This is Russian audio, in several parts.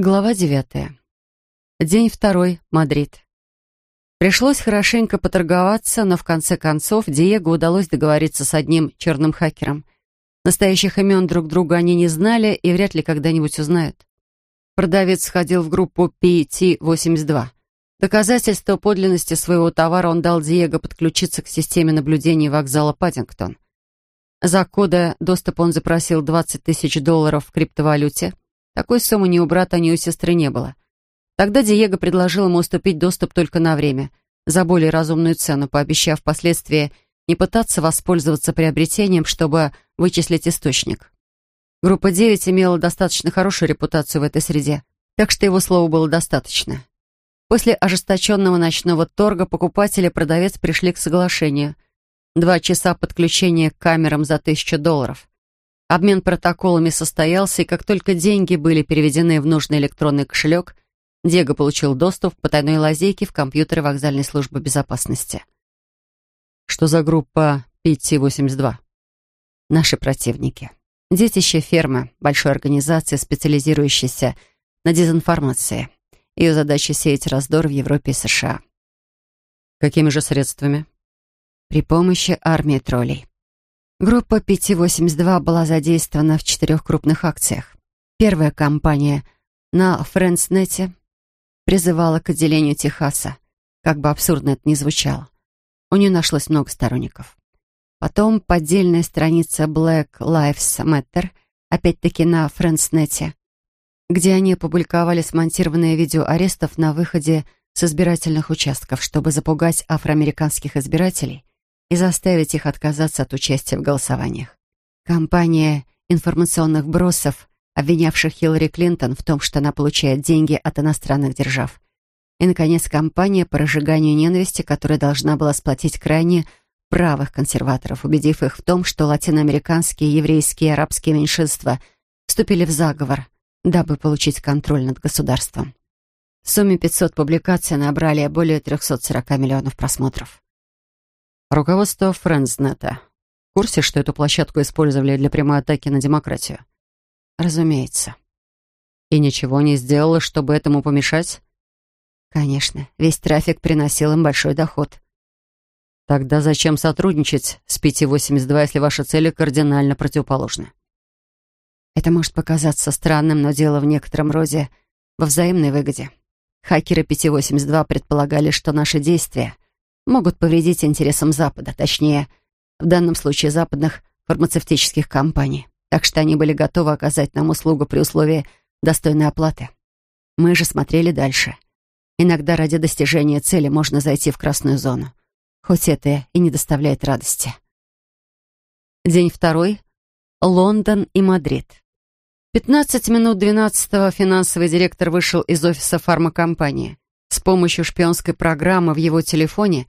Глава девятая. День второй. Мадрид. Пришлось хорошенько поторговаться, но в конце концов Диего удалось договориться с одним черным хакером. Настоящих имен друг друга они не знали и вряд ли когда-нибудь узнают. Продавец входил в группу PT-82. Доказательство подлинности своего товара он дал Диего подключиться к системе наблюдения вокзала Паддингтон. За кода доступ он запросил 20 тысяч долларов в криптовалюте — такой суммы ни у брата, ни у сестры не было. Тогда Диего предложил ему уступить доступ только на время, за более разумную цену, пообещав впоследствии не пытаться воспользоваться приобретением, чтобы вычислить источник. Группа 9 имела достаточно хорошую репутацию в этой среде, так что его слова было достаточно. После ожесточенного ночного торга покупатель и продавец пришли к соглашению. Два часа подключения к камерам за тысячу долларов. Обмен протоколами состоялся, и как только деньги были переведены в нужный электронный кошелек, Диего получил доступ к потайной лазейке в компьютеры вокзальной службы безопасности. Что за группа PT-82? Наши противники. Детище фермы, большой организации, специализирующейся на дезинформации. Ее задача сеять раздор в Европе и США. Какими же средствами? При помощи армии троллей. Группа 582 была задействована в четырех крупных акциях. Первая кампания на Френдснете призывала к отделению Техаса, как бы абсурдно это ни звучало. У нее нашлось много сторонников. Потом поддельная страница Black Lives Matter, опять-таки на Френдснете, где они опубликовали смонтированное видео арестов на выходе с избирательных участков, чтобы запугать афроамериканских избирателей и заставить их отказаться от участия в голосованиях. Компания информационных бросов, обвинявших Хиллари Клинтон в том, что она получает деньги от иностранных держав. И, наконец, компания по разжиганию ненависти, которая должна была сплотить крайне правых консерваторов, убедив их в том, что латиноамериканские, еврейские и арабские меньшинства вступили в заговор, дабы получить контроль над государством. В сумме 500 публикаций набрали более 340 миллионов просмотров. Руководство Френдснета. В курсе, что эту площадку использовали для прямой атаки на демократию? Разумеется. И ничего не сделала, чтобы этому помешать? Конечно. Весь трафик приносил им большой доход. Тогда зачем сотрудничать с 582, если ваши цели кардинально противоположны? Это может показаться странным, но дело в некотором роде во взаимной выгоде. Хакеры 582 предполагали, что наши действия — могут повредить интересам Запада, точнее, в данном случае западных фармацевтических компаний. Так что они были готовы оказать нам услугу при условии достойной оплаты. Мы же смотрели дальше. Иногда ради достижения цели можно зайти в красную зону, хоть это и не доставляет радости. День второй. Лондон и Мадрид. 15 минут 12 финансовый директор вышел из офиса фармакомпании. С помощью шпионской программы в его телефоне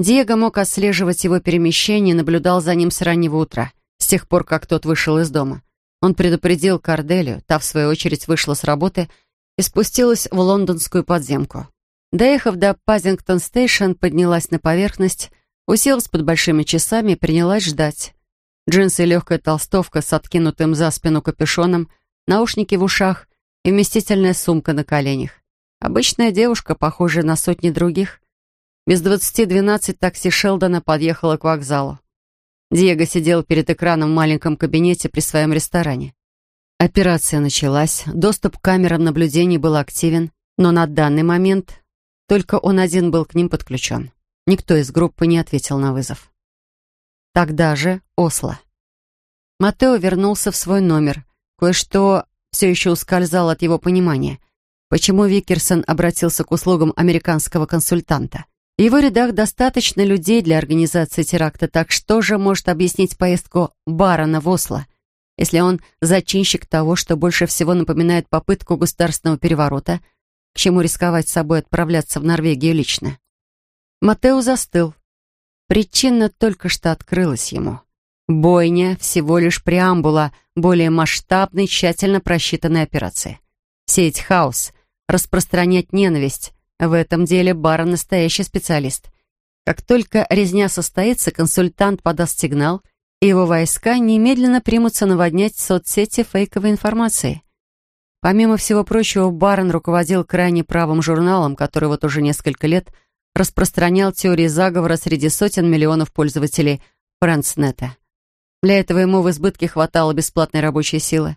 Диего мог отслеживать его перемещение и наблюдал за ним с раннего утра, с тех пор, как тот вышел из дома. Он предупредил Корделию, та, в свою очередь, вышла с работы и спустилась в лондонскую подземку. Доехав до Paddington Station, поднялась на поверхность, уселась под большими часами и принялась ждать. Джинсы и легкая толстовка с откинутым за спину капюшоном, наушники в ушах и вместительная сумка на коленях. Обычная девушка, похожая на сотни других. Без двадцати двенадцать такси Шелдона подъехало к вокзалу. Диего сидел перед экраном в маленьком кабинете при своем ресторане. Операция началась, доступ к камерам наблюдений был активен, но на данный момент только он один был к ним подключен. Никто из группы не ответил на вызов. Тогда же Осло. Матео вернулся в свой номер. Кое-что все еще ускользало от его понимания — Почему Викерсон обратился к услугам американского консультанта? В его рядах достаточно людей для организации теракта, так что же может объяснить поездку Барона в Осло, если он зачинщик того, что больше всего напоминает попытку государственного переворота, к чему рисковать собой отправляться в Норвегию лично? Матео застыл. Причина только что открылась ему. Бойня — всего лишь преамбула более масштабной, тщательно просчитанной операции. Сеть хаос — распространять ненависть. В этом деле Барон настоящий специалист. Как только резня состоится, консультант подаст сигнал, и его войска немедленно примутся наводнять соцсети фейковой информацией. Помимо всего прочего, Барон руководил крайне правым журналом, который вот уже несколько лет распространял теории заговора среди сотен миллионов пользователей Фрэнснета. Для этого ему в избытке хватало бесплатной рабочей силы.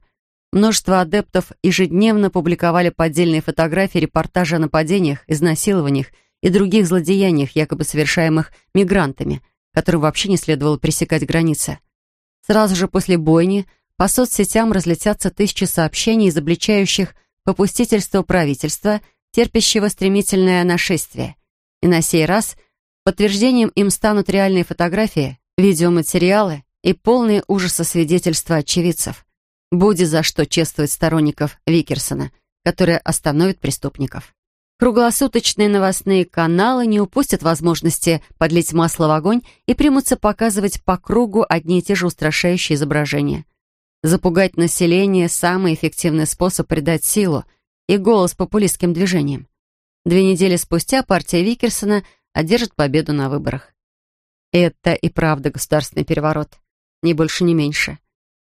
Множество адептов ежедневно публиковали поддельные фотографии, репортажи о нападениях, изнасилованиях и других злодеяниях, якобы совершаемых мигрантами, которым вообще не следовало пресекать границы. Сразу же после бойни по соцсетям разлетятся тысячи сообщений, изобличающих попустительство правительства, терпящего стремительное нашествие. И на сей раз подтверждением им станут реальные фотографии, видеоматериалы и полные ужаса свидетельства очевидцев. Будет за что чествовать сторонников Викерсона, которые остановят преступников. Круглосуточные новостные каналы не упустят возможности подлить масло в огонь и примутся показывать по кругу одни и те же устрашающие изображения. Запугать население – самый эффективный способ придать силу и голос популистским движениям. Две недели спустя партия Викерсона одержит победу на выборах. Это и правда государственный переворот. Ни больше, ни меньше.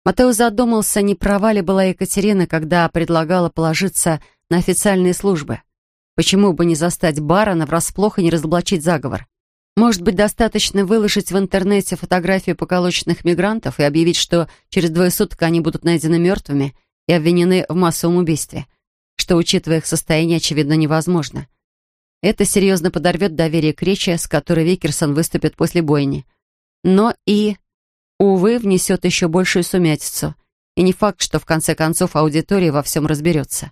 Матео задумался, не права ли была Екатерина, когда предлагала положиться на официальные службы – Почему бы не застать барона врасплох и не разоблачить заговор? Может быть, достаточно выложить в интернете фотографию поколоченных мигрантов и объявить, что через двое суток они будут найдены мертвыми и обвинены в массовом убийстве, что, учитывая их состояние, очевидно, невозможно. Это серьезно подорвет доверие к речи, с которой Викерсон выступит после бойни. Но и, увы, внесет еще большую сумятицу. И не факт, что в конце концов аудитория во всем разберется.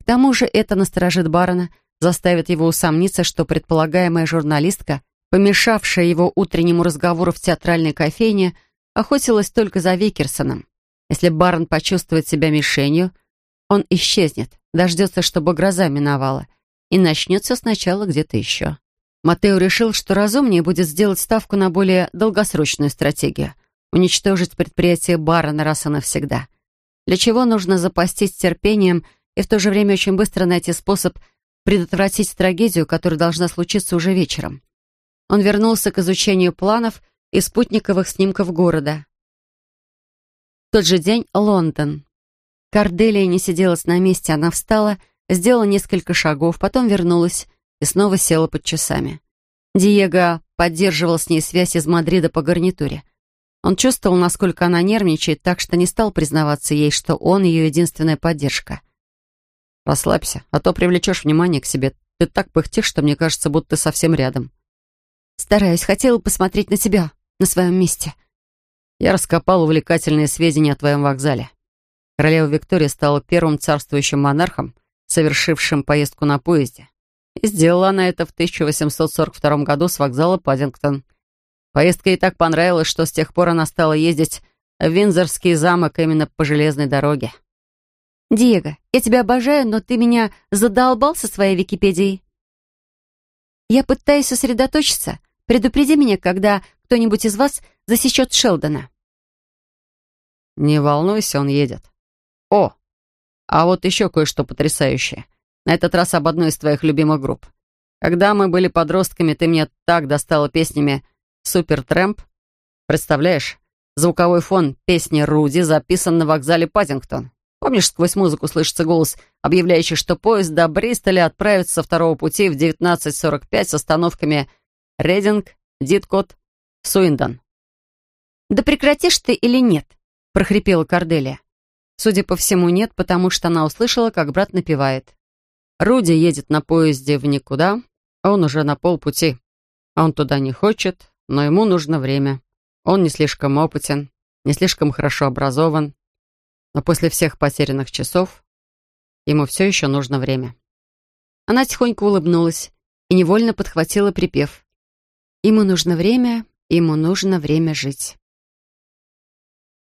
К тому же это насторожит барона, заставит его усомниться, что предполагаемая журналистка, помешавшая его утреннему разговору в театральной кофейне, охотилась только за Викерсоном. Если барон почувствует себя мишенью, он исчезнет, дождется, чтобы гроза миновала, и начнется сначала где-то еще. Матео решил, что разумнее будет сделать ставку на более долгосрочную стратегию — уничтожить предприятие барона раз и навсегда. Для чего нужно запастись терпением и в то же время очень быстро найти способ предотвратить трагедию, которая должна случиться уже вечером. Он вернулся к изучению планов и спутниковых снимков города. В тот же день Лондон. Корделия не сиделась на месте, она встала, сделала несколько шагов, потом вернулась и снова села под часами. Диего поддерживал с ней связь из Мадрида по гарнитуре. Он чувствовал, насколько она нервничает, так что не стал признаваться ей, что он ее единственная поддержка. Расслабься, а то привлечешь внимание к себе. Ты так пыхтишь, что мне кажется, будто ты совсем рядом. Стараюсь, хотела посмотреть на тебя на своем месте. Я раскопал увлекательные сведения о твоем вокзале. Королева Виктория стала первым царствующим монархом, совершившим поездку на поезде. И сделала она это в 1842 году с вокзала Паддингтон. Поездка ей так понравилась, что с тех пор она стала ездить в Виндзорский замок именно по железной дороге. «Диего, я тебя обожаю, но ты меня задолбал со своей Википедией. Я пытаюсь сосредоточиться. Предупреди меня, когда кто-нибудь из вас засечет Шелдона». «Не волнуйся, он едет». «О, а вот еще кое-что потрясающее. На этот раз об одной из твоих любимых групп. Когда мы были подростками, ты мне так достала песнями «Супер Трэмп». Представляешь, звуковой фон песни «Руди» записан на вокзале Паддингтон. Помнишь, сквозь музыку слышится голос, объявляющий, что поезд до Бристоля отправится со второго пути в 19.45 с остановками Рейдинг, Диткот, Суиндон. «Да прекратишь ты или нет?» — прохрипела Корделия. Судя по всему, нет, потому что она услышала, как брат напевает. Руди едет на поезде в никуда, а он уже на полпути. Он туда не хочет, но ему нужно время. Он не слишком опытен, не слишком хорошо образован, но после всех потерянных часов ему все еще нужно время. Она тихонько улыбнулась и невольно подхватила припев. Ему нужно время, ему нужно время жить.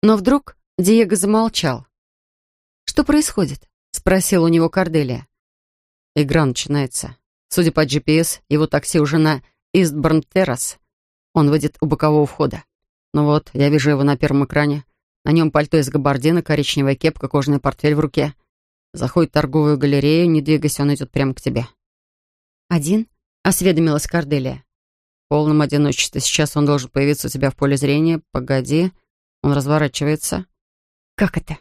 Но вдруг Диего замолчал. «Что происходит?» — спросил у него Корделия. Игра начинается. Судя по GPS, его такси уже на Истборн-террас. Он выйдет у бокового входа. Ну вот, я вижу его на первом экране. На нем пальто из габардина, коричневая кепка, кожаный портфель в руке. Заходит в торговую галерею, не двигайся, он идет прямо к тебе. «Один?» — осведомилась Корделия. В полном одиночестве. Сейчас он должен появиться у тебя в поле зрения. Погоди. Он разворачивается. «Как это?»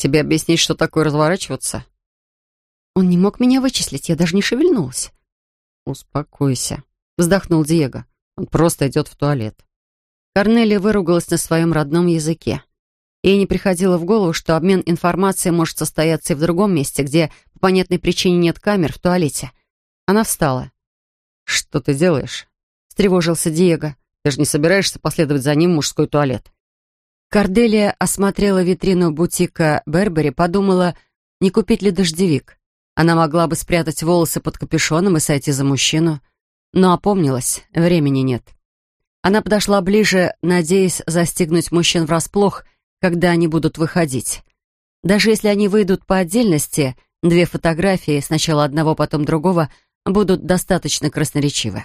Тебе объяснить, что такое разворачиваться? Он не мог меня вычислить, я даже не шевельнулась. Успокойся, вздохнул Диего. Он просто идет в туалет. Корнелия выругалась на своем родном языке. Ей не приходило в голову, что обмен информацией может состояться и в другом месте, где по понятной причине нет камер в туалете. Она встала. «Что ты делаешь?» — встревожился Диего. «Ты же не собираешься последовать за ним в мужской туалет?» Корделия осмотрела витрину бутика Бербери, подумала, не купить ли дождевик. Она могла бы спрятать волосы под капюшоном и сойти за мужчину, но опомнилась, времени нет. Она подошла ближе, надеясь застигнуть мужчин врасплох, когда они будут выходить. Даже если они выйдут по отдельности, две фотографии, сначала одного, потом другого, будут достаточно красноречивы.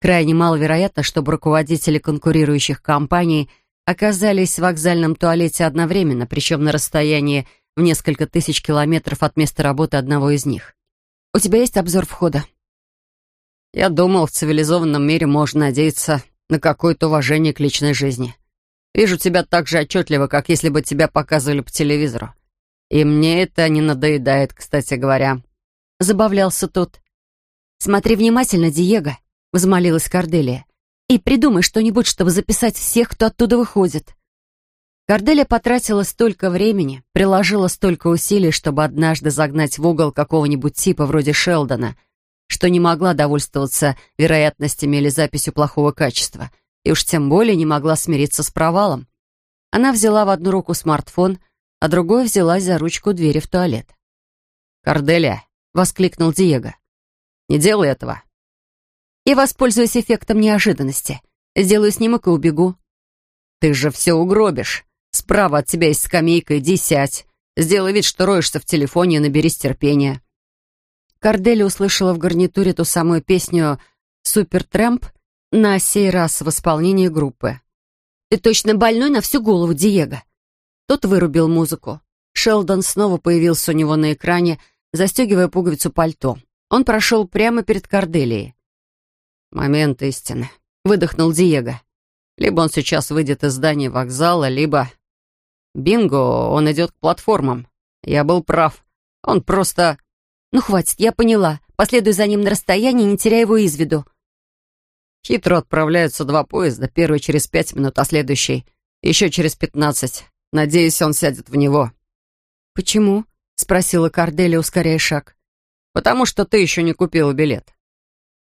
Крайне маловероятно, чтобы руководители конкурирующих компаний оказались в вокзальном туалете одновременно, причем на расстоянии в несколько тысяч километров от места работы одного из них. «У тебя есть обзор входа?» «Я думал, в цивилизованном мире можно надеяться на какое-то уважение к личной жизни. Вижу тебя так же отчетливо, как если бы тебя показывали по телевизору. И мне это не надоедает, кстати говоря». Забавлялся тот. «Смотри внимательно, Диего», — возмолилась Корделия. «И придумай что-нибудь, чтобы записать всех, кто оттуда выходит». Корделия потратила столько времени, приложила столько усилий, чтобы однажды загнать в угол какого-нибудь типа вроде Шелдона, что не могла довольствоваться вероятностями или записью плохого качества, и уж тем более не могла смириться с провалом. Она взяла в одну руку смартфон, а другой взялась за ручку двери в туалет. «Корделия!» — воскликнул Диего. «Не делай этого!» «И воспользуюсь эффектом неожиданности. Сделаю снимок и убегу». «Ты же все угробишь!» Справа от тебя есть скамейка, иди сядь. Сделай вид, что роешься в телефоне и наберись терпения». Кардели услышала в гарнитуре ту самую песню «Супер Трэмп» на сей раз в исполнении группы. «Ты точно больной на всю голову, Диего!» Тот вырубил музыку. Шелдон снова появился у него на экране, застегивая пуговицу пальто. Он прошел прямо перед Корделией. «Момент истины», — выдохнул Диего. «Либо он сейчас выйдет из здания вокзала, либо Бинго, он идет к платформам. Я был прав. Он просто... Ну, хватит, я поняла. Последуй за ним на расстоянии, не теряя его из виду. Хитро отправляются два поезда. Первый через пять минут, а следующий еще через пятнадцать. Надеюсь, он сядет в него. «Почему?» — спросила Корделия, ускоряя шаг. «Потому что ты еще не купила билет».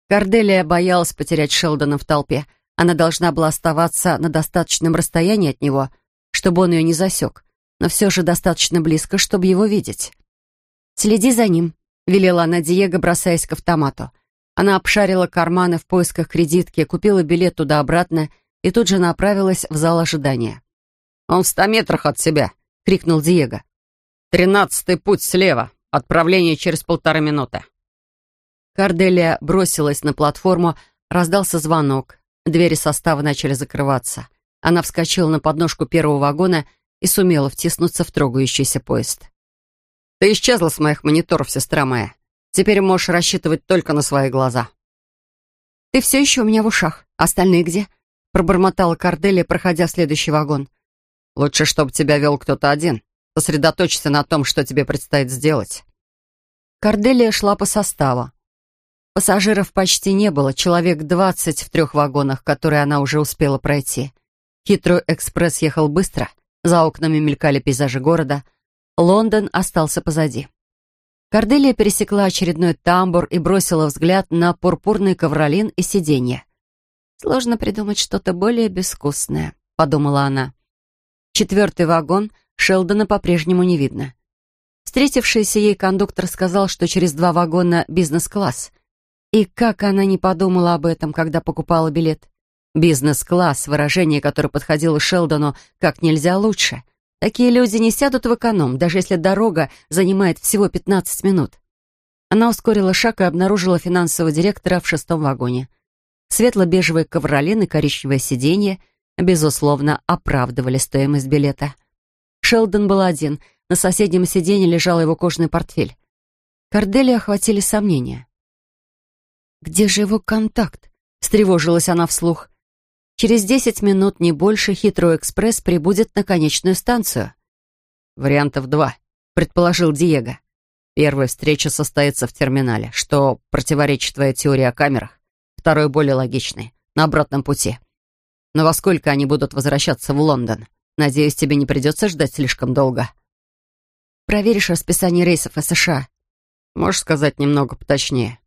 Корделия боялась потерять Шелдона в толпе. Она должна была оставаться на достаточном расстоянии от него — чтобы он ее не засек, но все же достаточно близко, чтобы его видеть. «Следи за ним», — велела она Диего, бросаясь к автомату. Она обшарила карманы в поисках кредитки, купила билет туда-обратно и тут же направилась в зал ожидания. «Он в ста метрах от себя!» — крикнул Диего. «Тринадцатый путь слева. Отправление через полторы минуты». Карделия бросилась на платформу, раздался звонок. Двери состава начали закрываться. Она вскочила на подножку первого вагона и сумела втиснуться в трогающийся поезд. «Ты исчезла с моих мониторов, сестра моя. Теперь можешь рассчитывать только на свои глаза». «Ты все еще у меня в ушах. Остальные где?» пробормотала Корделия, проходя в следующий вагон. «Лучше, чтобы тебя вел кто-то один. Сосредоточься на том, что тебе предстоит сделать». Корделия шла по составу. Пассажиров почти не было, человек двадцать в трех вагонах, которые она уже успела пройти. Хитрый экспресс ехал быстро, за окнами мелькали пейзажи города. Лондон остался позади. Корделия пересекла очередной тамбур и бросила взгляд на пурпурный ковролин и сиденье. «Сложно придумать что-то более безвкусное», — подумала она. Четвертый вагон Шелдона по-прежнему не видно. Встретившийся ей кондуктор сказал, что через два вагона бизнес-класс. И как она не подумала об этом, когда покупала билет? Бизнес-класс, выражение, которое подходило Шелдону как нельзя лучше. Такие люди не сядут в эконом, даже если дорога занимает всего 15 минут. Она ускорила шаг и обнаружила финансового директора в шестом вагоне. Светло-бежевый ковролин и коричневое сиденье, безусловно, оправдывали стоимость билета. Шелдон был один, на соседнем сиденье лежал его кожаный портфель. Кордели охватили сомнения. «Где же его контакт?» — встревожилась она вслух. Через десять минут, не больше, хитрый экспресс прибудет на конечную станцию. «Вариантов два», — предположил Диего. «Первая встреча состоится в терминале, что противоречит твоей теории о камерах. Второй более логичный, на обратном пути. Но во сколько они будут возвращаться в Лондон? Надеюсь, тебе не придется ждать слишком долго». «Проверишь расписание рейсов из США?» «Можешь сказать немного поточнее?»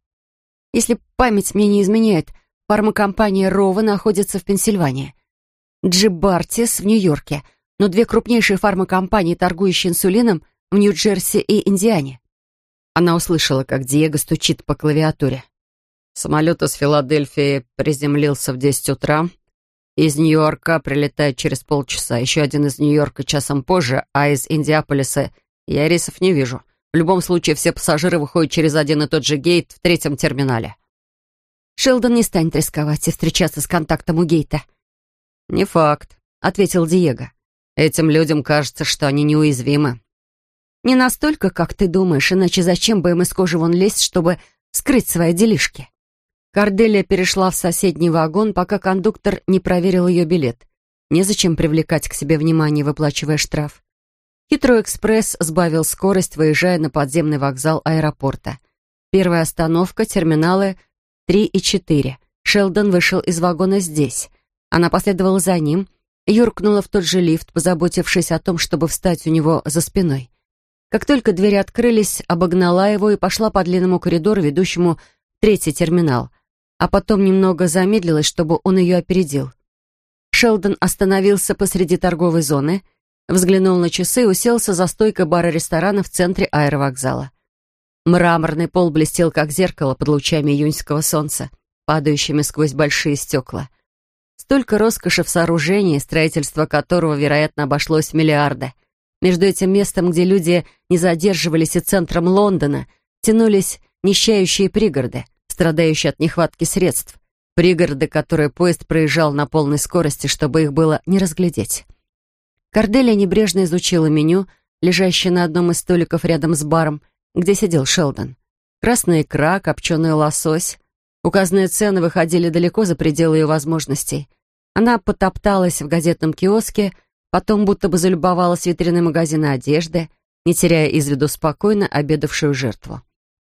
«Если память мне не изменяет, фармакомпания Рова находится в Пенсильвании. Джибартис в Нью-Йорке, но две крупнейшие фармакомпании, торгующие инсулином, в Нью-Джерси и Индиане». Она услышала, как Диего стучит по клавиатуре. Самолет из Филадельфии приземлился в 10 утра. Из Нью-Йорка прилетает через полчаса. Еще один из Нью-Йорка часом позже, а из Индиаполиса я рейсов не вижу. В любом случае, все пассажиры выходят через один и тот же гейт в третьем терминале. Шелдон не станет рисковать и встречаться с контактом у гейта. «Не факт», — ответил Диего. «Этим людям кажется, что они неуязвимы». «Не настолько, как ты думаешь, иначе зачем бы им из кожи вон лезть, чтобы скрыть свои делишки?» Корделия перешла в соседний вагон, пока кондуктор не проверил ее билет. Незачем привлекать к себе внимание, выплачивая штраф. Хитрый экспресс сбавил скорость, выезжая на подземный вокзал аэропорта. Первая остановка — терминалы 3 и 4. Шелдон вышел из вагона здесь. Она последовала за ним, юркнула в тот же лифт, позаботившись о том, чтобы встать у него за спиной. Как только двери открылись, обогнала его и пошла по длинному коридору, ведущему в третий терминал, а потом немного замедлилась, чтобы он ее опередил. Шелдон остановился посреди торговой зоны — взглянул на часы и уселся за стойкой бара-ресторана в центре аэровокзала. Мраморный пол блестел, как зеркало под лучами июньского солнца, падающими сквозь большие стекла. Столько роскоши в сооружении, строительство которого, вероятно, обошлось в миллиарды. Между этим местом, где люди не задерживались, и центром Лондона, тянулись нищающие пригороды, страдающие от нехватки средств, пригороды, которые поезд проезжал на полной скорости, чтобы их было не разглядеть. Корделия небрежно изучила меню, лежащее на одном из столиков рядом с баром, где сидел Шелдон. Красная икра, копченый лосось. Указанные цены выходили далеко за пределы ее возможностей. Она потопталась в газетном киоске, потом будто бы залюбовалась витриной магазина одежды, не теряя из виду спокойно обедавшую жертву.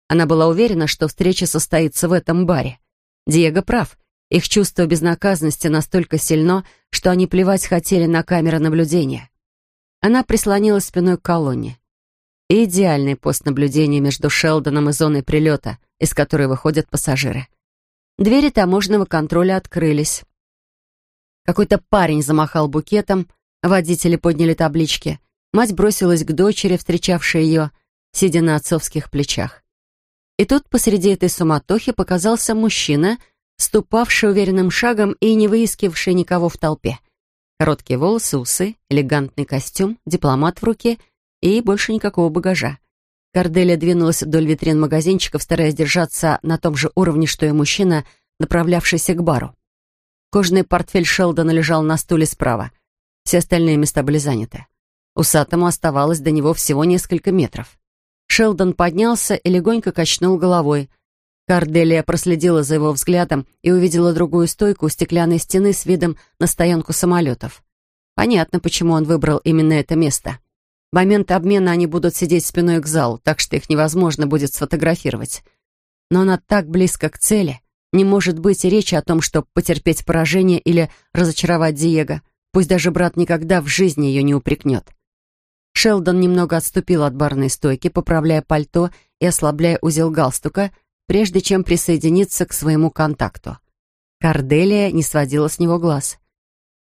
Она была уверена, что встреча состоится в этом баре. Диего прав. Их чувство безнаказанности настолько сильно, что они плевать хотели на камеры наблюдения. Она прислонилась спиной к колонне. Идеальный пост наблюдения между Шелдоном и зоной прилета, из которой выходят пассажиры. Двери таможенного контроля открылись. Какой-то парень замахал букетом, водители подняли таблички. Мать бросилась к дочери, встречавшей ее, сидя на отцовских плечах. И тут посреди этой суматохи показался мужчина — ступавший уверенным шагом и не выискивавший никого в толпе. Короткие волосы, усы, элегантный костюм, дипломат в руке и больше никакого багажа. Корделия двинулась вдоль витрин магазинчиков, стараясь держаться на том же уровне, что и мужчина, направлявшийся к бару. Кожаный портфель Шелдона лежал на стуле справа. Все остальные места были заняты. Усатому оставалось до него всего несколько метров. Шелдон поднялся и легонько качнул головой — Карделия проследила за его взглядом и увидела другую стойку у стеклянной стены с видом на стоянку самолетов. Понятно, почему он выбрал именно это место. В момент обмена они будут сидеть спиной к залу, так что их невозможно будет сфотографировать. Но она так близко к цели. Не может быть и речи о том, чтобы потерпеть поражение или разочаровать Диего. Пусть даже брат никогда в жизни ее не упрекнет. Шелдон немного отступил от барной стойки, поправляя пальто и ослабляя узел галстука, прежде чем присоединиться к своему контакту. Карделия не сводила с него глаз.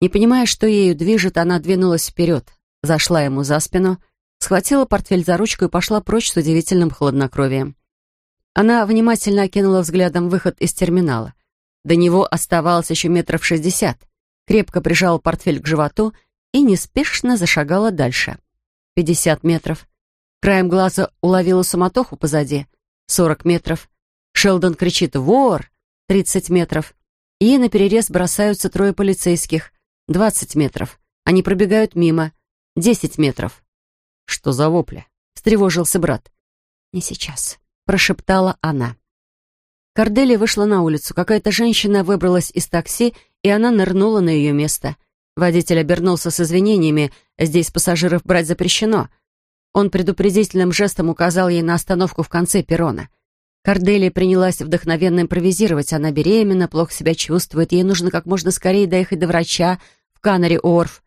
Не понимая, что ею движет, она двинулась вперед, зашла ему за спину, схватила портфель за ручку и пошла прочь с удивительным хладнокровием. Она внимательно окинула взглядом выход из терминала. До него оставалось еще метров шестьдесят, крепко прижала портфель к животу и неспешно зашагала дальше. Пятьдесят метров. Краем глаза уловила суматоху позади. Сорок метров. Шелдон кричит «Вор!» 30 метров. И на перерез бросаются трое полицейских. 20 метров. Они пробегают мимо. 10 метров. «Что за вопли?» — встревожился брат. «Не сейчас», — прошептала она. Корделия вышла на улицу. Какая-то женщина выбралась из такси, и она нырнула на ее место. Водитель обернулся с извинениями. «Здесь пассажиров брать запрещено». Он предупредительным жестом указал ей на остановку в конце перрона. Корделия принялась вдохновенно импровизировать. Она беременна, плохо себя чувствует. Ей нужно как можно скорее доехать до врача в Канаре-Орф.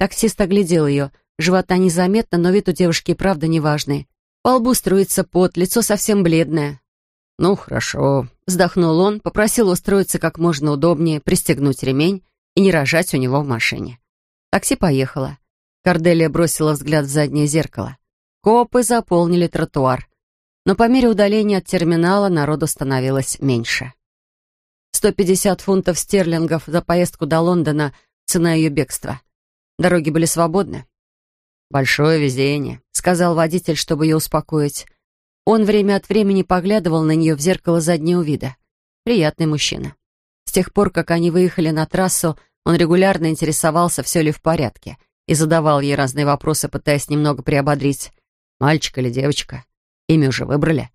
Таксист оглядел ее. Живота незаметно, но вид у девушки и правда неважный. По лбу струится пот, лицо совсем бледное. «Ну, хорошо», — вздохнул он, попросил устроиться как можно удобнее, пристегнуть ремень и не рожать у него в машине. Такси поехало. Корделия бросила взгляд в заднее зеркало. Копы заполнили тротуар. Но по мере удаления от терминала народу становилось меньше. 150 фунтов стерлингов за поездку до Лондона — цена ее бегства. Дороги были свободны. «Большое везение», — сказал водитель, чтобы ее успокоить. Он время от времени поглядывал на нее в зеркало заднего вида. Приятный мужчина. С тех пор, как они выехали на трассу, он регулярно интересовался, все ли в порядке, и задавал ей разные вопросы, пытаясь немного приободрить. «Мальчик или девочка? Имя уже выбрали?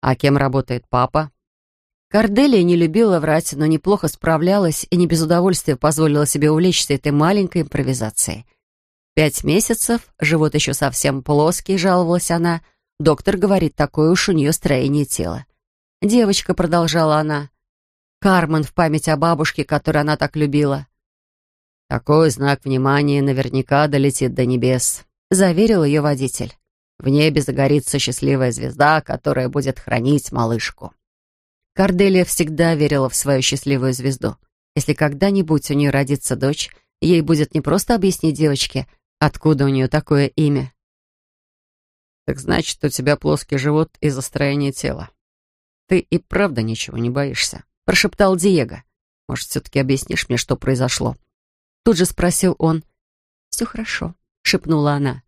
А кем работает папа?» Корделия не любила врать, но неплохо справлялась и не без удовольствия позволила себе увлечься этой маленькой импровизацией. Пять месяцев, живот еще совсем плоский, жаловалась она. Доктор говорит, такое уж у нее строение тела. «Девочка», — продолжала она, — «Кармен в память о бабушке, которую она так любила». «Такой знак внимания наверняка долетит до небес», — заверил ее водитель. «В небе загорится счастливая звезда, которая будет хранить малышку». Корделия всегда верила в свою счастливую звезду. Если когда-нибудь у нее родится дочь, ей будет не просто объяснить девочке, откуда у нее такое имя. «Так значит, у тебя плоский живот из-за строения тела. Ты и правда ничего не боишься?» — прошептал Диего. «Может, все-таки объяснишь мне, что произошло?» Тут же спросил он. «Все хорошо», — шепнула она.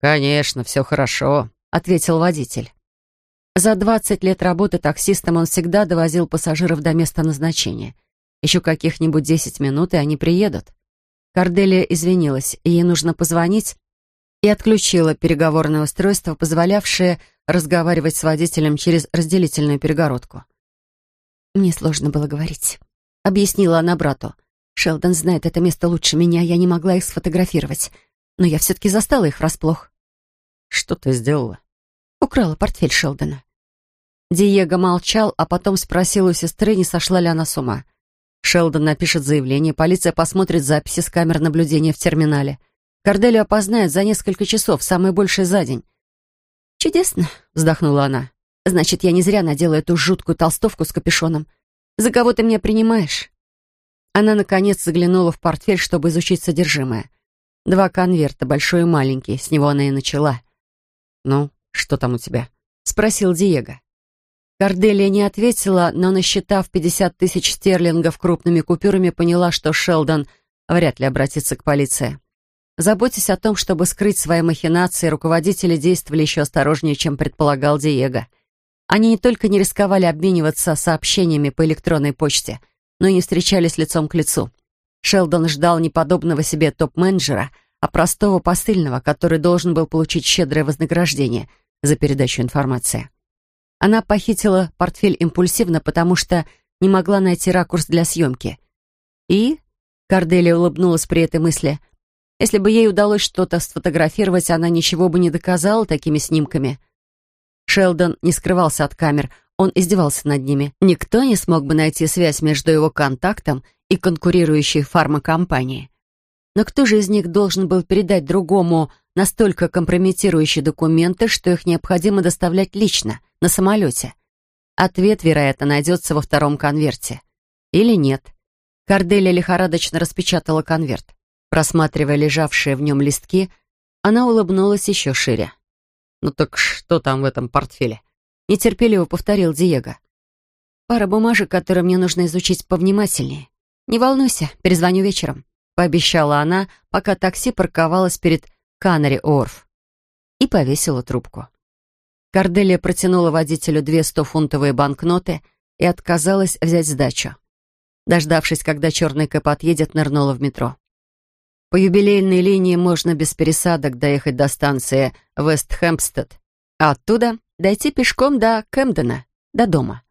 «Конечно, все хорошо», — ответил водитель. За двадцать лет работы таксистом он всегда довозил пассажиров до места назначения. Еще каких-нибудь десять минут, и они приедут. Корделия извинилась, ей нужно позвонить, и отключила переговорное устройство, позволявшее разговаривать с водителем через разделительную перегородку. «Мне сложно было говорить», — объяснила она брату. Шелдон знает это место лучше меня, я не могла их сфотографировать. Но я все-таки застала их врасплох. «Что ты сделала?» Украла портфель Шелдона. Диего молчал, а потом спросил у сестры, не сошла ли она с ума. Шелдон напишет заявление, полиция посмотрит записи с камер наблюдения в терминале. Корделию опознает за несколько часов, самое большее за день. «Чудесно», — вздохнула она. «Значит, я не зря надела эту жуткую толстовку с капюшоном. За кого ты меня принимаешь?» Она, наконец, заглянула в портфель, чтобы изучить содержимое. Два конверта, большой и маленький, с него она и начала. «Ну, что там у тебя?» — спросил Диего. Корделия не ответила, но, насчитав 50 тысяч стерлингов крупными купюрами, поняла, что Шелдон вряд ли обратится к полиции. Заботясь о том, чтобы скрыть свои махинации, руководители действовали еще осторожнее, чем предполагал Диего. Они не только не рисковали обмениваться сообщениями по электронной почте — но и не встречались лицом к лицу. Шелдон ждал не подобного себе топ-менеджера, а простого посыльного, который должен был получить щедрое вознаграждение за передачу информации. Она похитила портфель импульсивно, потому что не могла найти ракурс для съемки. И Корделия улыбнулась при этой мысли. Если бы ей удалось что-то сфотографировать, она ничего бы не доказала такими снимками. Шелдон не скрывался от камер, он издевался над ними. Никто не смог бы найти связь между его контактом и конкурирующей фармакомпанией. Но кто же из них должен был передать другому настолько компрометирующие документы, что их необходимо доставлять лично, на самолете? Ответ, вероятно, найдется во втором конверте. Или нет. Корделия лихорадочно распечатала конверт. Просматривая лежавшие в нем листки, она улыбнулась еще шире. «Ну так что там в этом портфеле?» нетерпеливо повторил Диего. «Пара бумажек, которые мне нужно изучить повнимательнее. Не волнуйся, перезвоню вечером», — пообещала она, пока такси парковалось перед Канари-Орф. И повесила трубку. Корделия протянула водителю две стофунтовые банкноты и отказалась взять сдачу. Дождавшись, когда черный кэп отъедет, нырнула в метро. По юбилейной линии можно без пересадок доехать до станции Вест-Хэмпстед, а оттуда дойти пешком до Кэмдена, до дома.